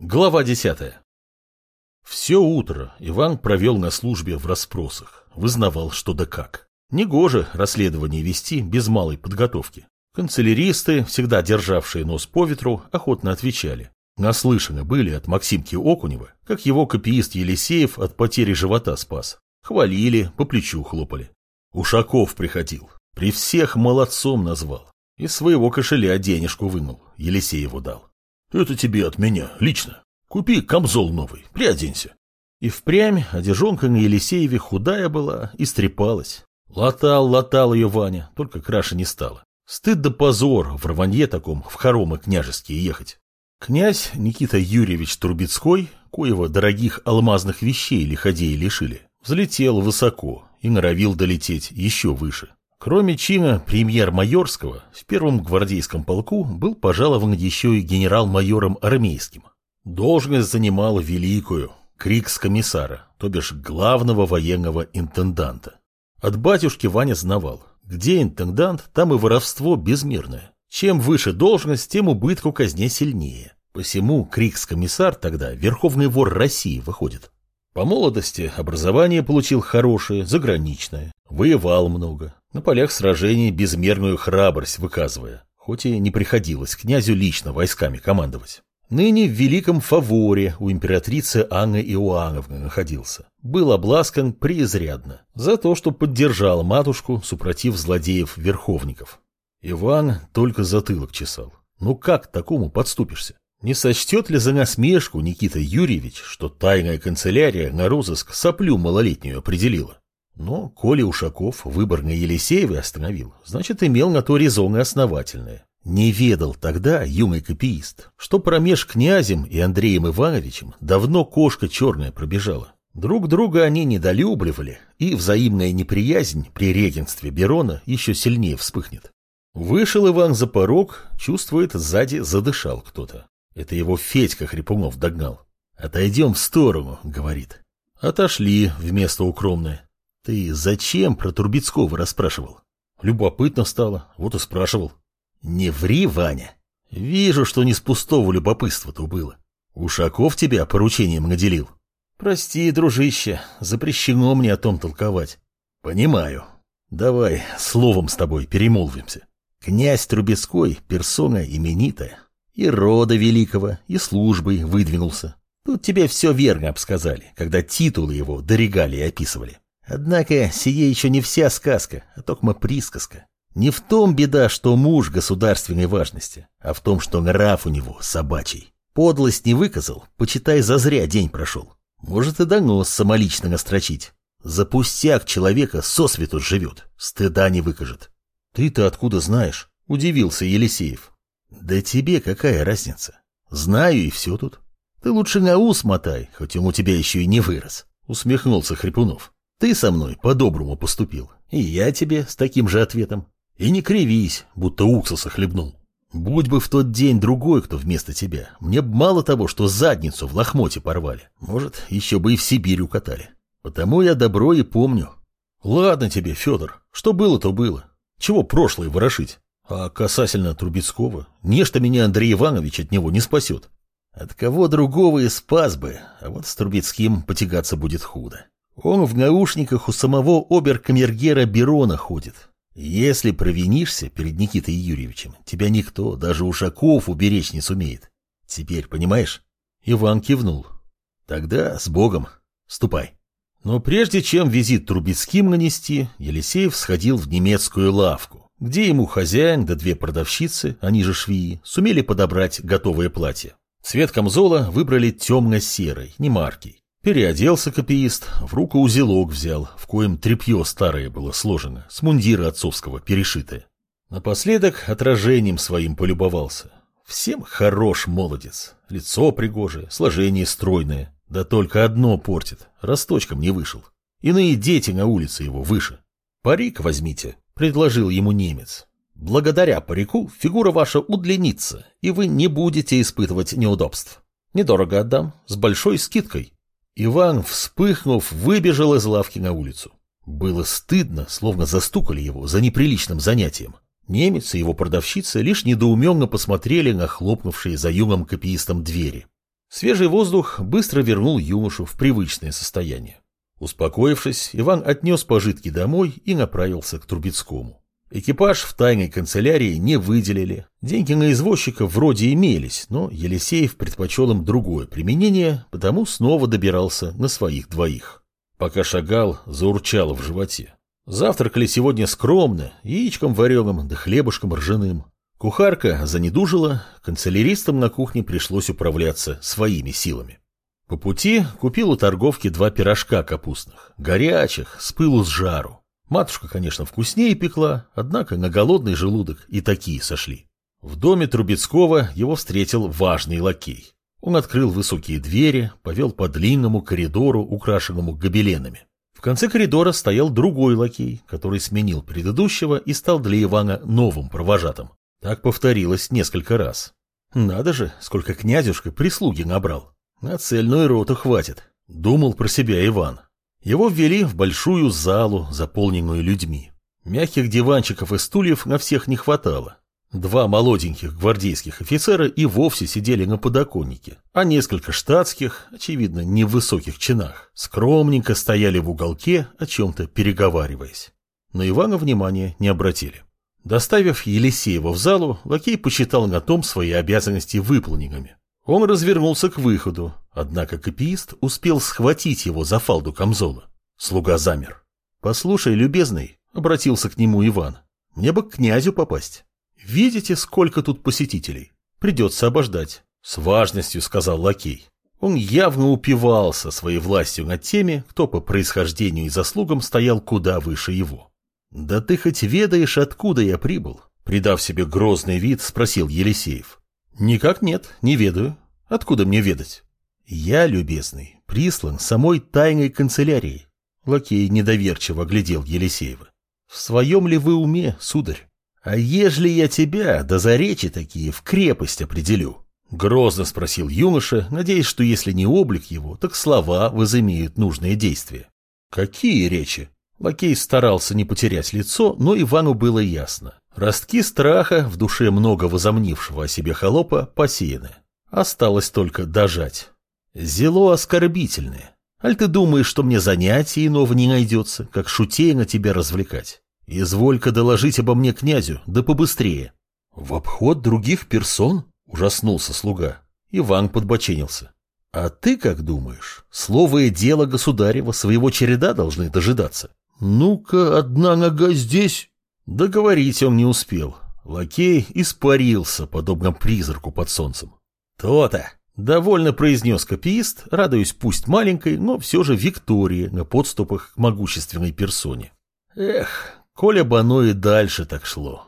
Глава десятая. Все утро Иван провел на службе в расспросах, вызнавал что да как. Негоже расследование вести без малой подготовки. Канцеляристы, всегда державшие нос по ветру, охотно отвечали. Наслышаны были от Максимки Окунева, как его копиист Елисеев от потери живота спас. Хвалили, по плечу хлопали. Ушаков приходил, при всех молодцом назвал. Из своего кошеля денежку вынул, Елисееву дал. Это тебе от меня, лично. Купи камзол новый, приоденься. И впрямь одежонка на Елисееве худая была и стрепалась. Латал, латал ее Ваня, только краше не стало. Стыд да позор в рванье таком в хоромы княжеские ехать. Князь Никита Юрьевич Трубецкой, коего дорогих алмазных вещей лиходеи лишили, взлетел высоко и норовил долететь еще выше. Кроме чина премьер-майорского, в первом гвардейском полку был пожалован еще и генерал-майором армейским. Должность занимал великую, крикс-комиссара, то бишь главного военного интенданта. От батюшки Ваня знавал, где интендант, там и воровство безмерное. Чем выше должность, тем убытку казне сильнее. Посему крикс-комиссар тогда верховный вор России выходит. По молодости образование получил хорошее, заграничное, воевал много, на полях сражений безмерную храбрость выказывая, хоть и не приходилось князю лично войсками командовать. Ныне в великом фаворе у императрицы Анны Иоанновны находился. Был обласкан преизрядно за то, что поддержал матушку, супротив злодеев-верховников. Иван только затылок чесал. Ну как к такому подступишься? Не сочтет ли за насмешку Никита Юрьевич, что тайная канцелярия на розыск соплю малолетнюю определила? Но коли Ушаков выбор на Елисееве остановил, значит, имел на то резоны основательные. Не ведал тогда юный копиист, что промеж князем и Андреем Ивановичем давно кошка черная пробежала. Друг друга они недолюбливали, и взаимная неприязнь при регенстве Берона еще сильнее вспыхнет. Вышел Иван за порог, чувствует, сзади задышал кто-то. Это его Федька Хрипунов догнал. «Отойдем в сторону», — говорит. Отошли в место укромное. Ты зачем про Турбецкого расспрашивал? Любопытно стало, вот и спрашивал. Не ври, Ваня. Вижу, что не с пустого любопытства-то было. Ушаков тебя поручением наделил. Прости, дружище, запрещено мне о том толковать. Понимаю. Давай словом с тобой перемолвимся. Князь Трубецкой — персона именитая. И рода великого, и службой выдвинулся. Тут тебе все верно обсказали, когда титулы его до регалии описывали. Однако сие еще не вся сказка, а только присказка. Не в том беда, что муж государственной важности, а в том, что нрав у него собачий. Подлость не выказал, почитай, зазря день прошел. Может и донос самолично настрочить. За пустяк человека сосвету живет, стыда не выкажет. Ты-то откуда знаешь? Удивился Елисеев. Да тебе какая разница? Знаю и все тут. Ты лучше на ус мотай, хоть он у тебя еще и не вырос. Усмехнулся Хрипунов. Ты со мной по-доброму поступил, и я тебе с таким же ответом. И не кривись, будто уксуса хлебнул. Будь бы в тот день другой, кто вместо тебя, мне б мало того, что задницу в лохмоте порвали, может, еще бы и в Сибирь укатали. Потому я добро и помню. Ладно тебе, Федор, что было, то было. Чего прошлое ворошить? А касательно Трубецкого, нечто меня Андрей Иванович от него не спасет. От кого другого и спас бы, а вот с Трубецким потягаться будет худо. Он в наушниках у самого оберкамергера Берона ходит. Если провинишься перед Никитой Юрьевичем, тебя никто, даже Ушаков, уберечь не сумеет. Теперь понимаешь? Иван кивнул. Тогда с Богом. Ступай. Но прежде чем визит Трубецким нанести, Елисеев сходил в немецкую лавку, где ему хозяин да две продавщицы, они же швеи, сумели подобрать готовое платье. Цвет камзола выбрали темно-серый, не маркий. Переоделся копиист, в руку узелок взял, в коем тряпье старое было сложено, с мундира отцовского перешитое. Напоследок отражением своим полюбовался. Всем хорош молодец, лицо пригожее, сложение стройное, да только одно портит, росточком не вышел. Иные дети на улице его выше. «Парик возьмите», — предложил ему немец. «Благодаря парику фигура ваша удлинится, и вы не будете испытывать неудобств. Недорого отдам, с большой скидкой». Иван, вспыхнув, выбежал из лавки на улицу. Было стыдно, словно застукали его за неприличным занятием. Немец и его продавщица лишь недоуменно посмотрели на хлопнувшие за юным копиистом двери. Свежий воздух быстро вернул юношу в привычное состояние. Успокоившись, Иван отнес пожитки домой и направился к Трубецкому. Экипаж в тайной канцелярии не выделили. Деньги на извозчика вроде имелись, но Елисеев предпочел им другое применение, потому снова добирался на своих двоих. Пока шагал, заурчало в животе. Завтракали сегодня скромно, яичком вареным да хлебушком ржаным. Кухарка занедужила, канцеляристам на кухне пришлось управляться своими силами. По пути купил у торговки два пирожка капустных, горячих, с пылу с жару. Матушка, конечно, вкуснее пекла, однако на голодный желудок и такие сошли. В доме Трубецкого его встретил важный лакей. Он открыл высокие двери, повел по длинному коридору, украшенному гобеленами. В конце коридора стоял другой лакей, который сменил предыдущего и стал для Ивана новым провожатым. Так повторилось несколько раз. Надо же, сколько князюшка прислуги набрал. На цельную роту хватит, думал про себя Иван. Его ввели в большую залу, заполненную людьми. Мягких диванчиков и стульев на всех не хватало. Два молоденьких гвардейских офицера и вовсе сидели на подоконнике, а несколько штатских, очевидно, не в высоких чинах, скромненько стояли в уголке, о чем-то переговариваясь. Но Ивана внимания не обратили. Доставив Елисеева в залу, лакей посчитал на том свои обязанности выполненными. Он развернулся к выходу, однако копиист успел схватить его за фалду камзола. Слуга замер. «Послушай, любезный», — обратился к нему Иван, — «мне бы к князю попасть. Видите, сколько тут посетителей? Придется обождать». С важностью сказал лакей. Он явно упивался своей властью над теми, кто по происхождению и заслугам стоял куда выше его. «Да ты хоть ведаешь, откуда я прибыл?» Придав себе грозный вид, спросил Елисеев. «Никак нет, не ведаю. Откуда мне ведать?» «Я, любезный, прислан самой тайной канцелярией». Лакей недоверчиво глядел Елисеева. «В своем ли вы уме, сударь? А ежели я тебя, да за речи такие, в крепость определю?» Грозно спросил юноша, надеясь, что если не облик его, так слова возымеют нужные действия. «Какие речи?» Лакей старался не потерять лицо, но Ивану было ясно. Ростки страха в душе много возомнившего о себе холопа посеяны. Осталось только дожать. Зело оскорбительное. Аль ты думаешь, что мне занятия иного не найдется, как шутей на тебя развлекать? Изволь-ка доложить обо мне князю, да побыстрее. В обход других персон? Ужаснулся слуга. Иван подбоченился. А ты как думаешь, слово и дело государева своего череда должны дожидаться? Ну-ка, одна нога здесь, Договорить он не успел. Лакей испарился, подобно призраку под солнцем. «То-то!» — довольно произнес копиист, радуясь пусть маленькой, но все же Виктории на подступах к могущественной персоне. «Эх, коля бы оно и дальше так шло.